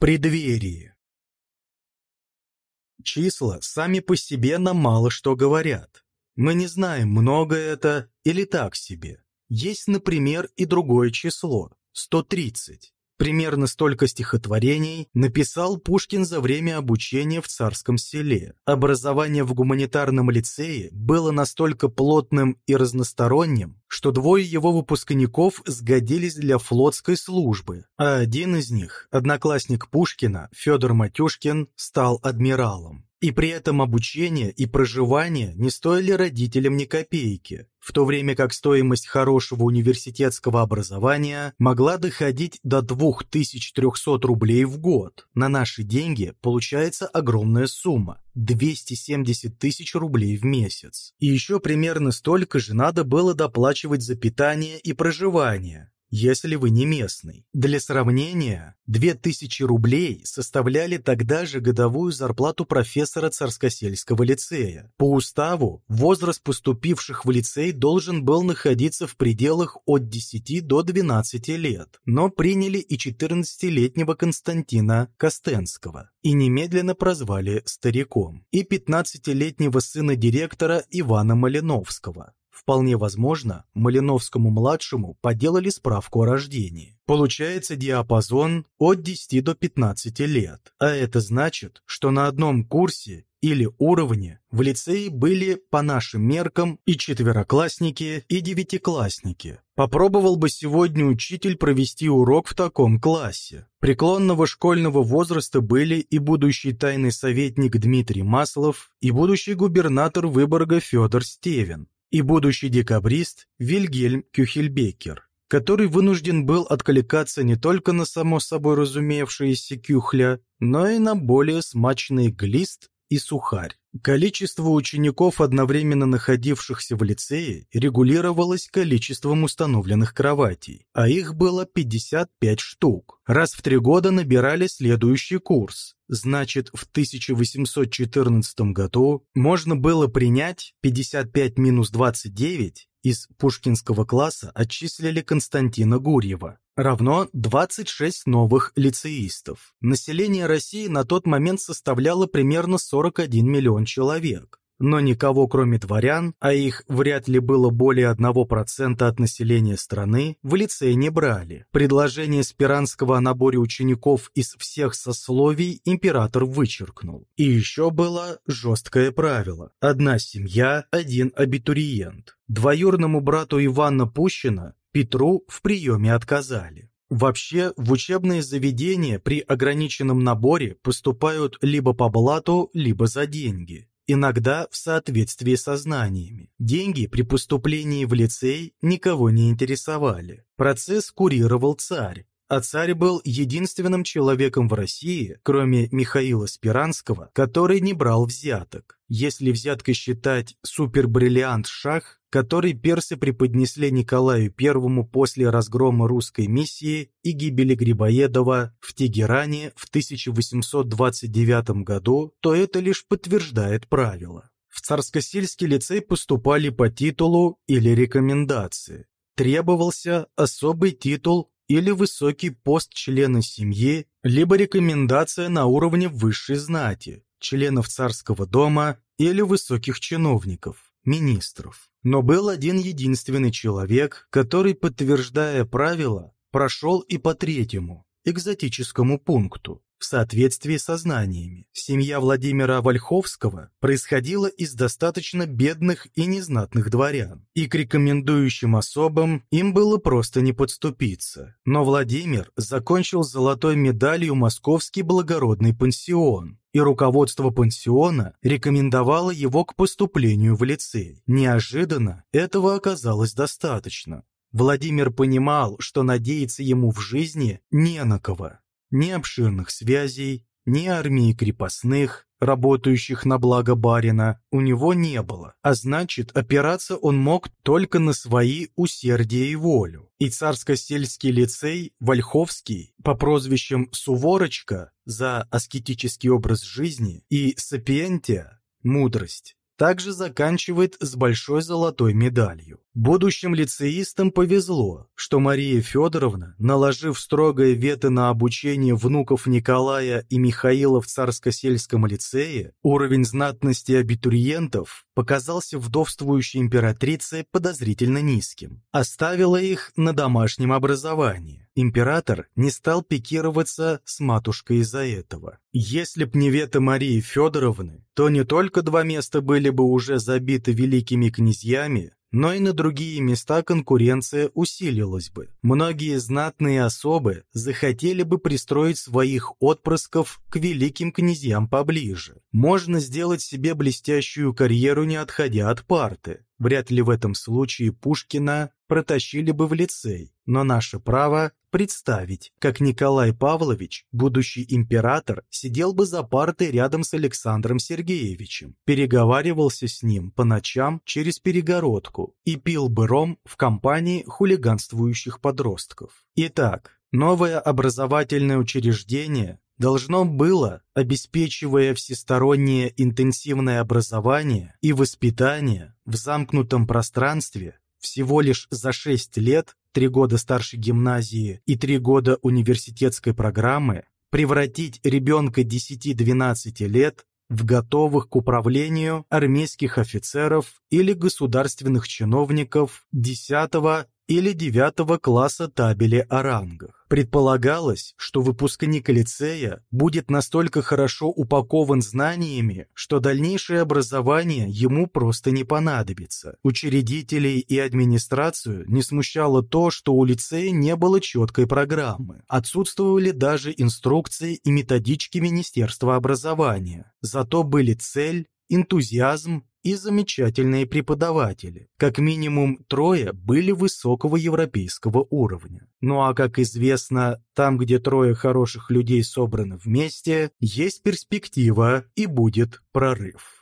преддверии. Числа сами по себе нам мало что говорят. Мы не знаем, много это или так себе. Есть, например, и другое число – 130. Примерно столько стихотворений написал Пушкин за время обучения в Царском селе. Образование в гуманитарном лицее было настолько плотным и разносторонним, что двое его выпускников сгодились для флотской службы, а один из них, одноклассник Пушкина, Федор Матюшкин, стал адмиралом. И при этом обучение и проживание не стоили родителям ни копейки, в то время как стоимость хорошего университетского образования могла доходить до 2300 рублей в год. На наши деньги получается огромная сумма – 270 тысяч рублей в месяц. И еще примерно столько же надо было доплачивать за питание и проживание, если вы не местный. Для сравнения, 2000 рублей составляли тогда же годовую зарплату профессора Царскосельского лицея. По уставу, возраст поступивших в лицей должен был находиться в пределах от 10 до 12 лет, но приняли и 14-летнего Константина Костенского и немедленно прозвали стариком, и 15-летнего сына директора Ивана Малиновского. Вполне возможно, Малиновскому-младшему поделали справку о рождении. Получается диапазон от 10 до 15 лет, а это значит, что на одном курсе или уровне в лицее были по нашим меркам и четвероклассники, и девятиклассники. Попробовал бы сегодня учитель провести урок в таком классе. Преклонного школьного возраста были и будущий тайный советник Дмитрий Маслов, и будущий губернатор Выборга Федор Стевен и будущий декабрист Вильгельм Кюхельбекер, который вынужден был откликаться не только на само собой разумевшееся кюхля, но и на более смачный глист и сухарь. Количество учеников, одновременно находившихся в лицее, регулировалось количеством установленных кроватей, а их было 55 штук. Раз в три года набирали следующий курс. Значит, в 1814 году можно было принять 55 минус 29 из пушкинского класса отчислили Константина Гурьева, равно 26 новых лицеистов. Население России на тот момент составляло примерно 41 миллион человек. Но никого, кроме дворян, а их вряд ли было более 1% от населения страны, в лицей не брали. Предложение Спиранского о наборе учеников из всех сословий император вычеркнул. И еще было жесткое правило – одна семья, один абитуриент. Двоюрному брату Ивана Пущина Петру в приеме отказали. Вообще, в учебные заведения при ограниченном наборе поступают либо по блату, либо за деньги. Иногда в соответствии со знаниями. Деньги при поступлении в лицей никого не интересовали. Процесс курировал царь, а царь был единственным человеком в России, кроме Михаила Спиранского, который не брал взяток. Если взяткой считать супербриллиант шах, который персы преподнесли Николаю I после разгрома русской миссии и гибели Грибоедова в Тегеране в 1829 году, то это лишь подтверждает правило. В Царскосельский лицей поступали по титулу или рекомендации. Требовался особый титул или высокий пост члена семьи, либо рекомендация на уровне высшей знати, членов царского дома или высоких чиновников, министров. Но был один единственный человек, который, подтверждая правила, прошел и по третьему, экзотическому пункту в соответствии со знаниями. Семья Владимира Вольховского происходила из достаточно бедных и незнатных дворян, и к рекомендующим особам им было просто не подступиться. Но Владимир закончил золотой медалью Московский благородный пансион, и руководство пансиона рекомендовало его к поступлению в лицей. Неожиданно этого оказалось достаточно. Владимир понимал, что надеяться ему в жизни не на кого ни обширных связей, ни армии крепостных, работающих на благо барина, у него не было, а значит, опираться он мог только на свои усердие и волю. И царско-сельский лицей Вольховский по прозвищам Суворочка за аскетический образ жизни и Сапиентия – мудрость также заканчивает с большой золотой медалью. Будущим лицеистам повезло, что Мария Федоровна, наложив строгое вето на обучение внуков Николая и Михаила в Царско-сельском лицее, уровень знатности абитуриентов показался вдовствующей императрице подозрительно низким. Оставила их на домашнем образовании. Император не стал пикироваться с матушкой из-за этого. Если б не вето Марии Федоровны, то не только два места были бы уже забиты великими князьями, но и на другие места конкуренция усилилась бы. Многие знатные особы захотели бы пристроить своих отпрысков к великим князьям поближе. Можно сделать себе блестящую карьеру, не отходя от парты. Вряд ли в этом случае Пушкина протащили бы в лицей, но наше право представить, как Николай Павлович, будущий император, сидел бы за партой рядом с Александром Сергеевичем, переговаривался с ним по ночам через перегородку и пил бы ром в компании хулиганствующих подростков. Итак, новое образовательное учреждение должно было, обеспечивая всестороннее интенсивное образование и воспитание в замкнутом пространстве, всего лишь за 6 лет, 3 года старшей гимназии и 3 года университетской программы, превратить ребенка 10-12 лет в готовых к управлению армейских офицеров или государственных чиновников 10 или 9 класса табели о рангах. Предполагалось, что выпускник лицея будет настолько хорошо упакован знаниями, что дальнейшее образование ему просто не понадобится. Учредителей и администрацию не смущало то, что у лицея не было четкой программы. Отсутствовали даже инструкции и методички Министерства образования. Зато были цель, энтузиазм и замечательные преподаватели. Как минимум трое были высокого европейского уровня. Ну а как известно, там, где трое хороших людей собраны вместе, есть перспектива и будет прорыв.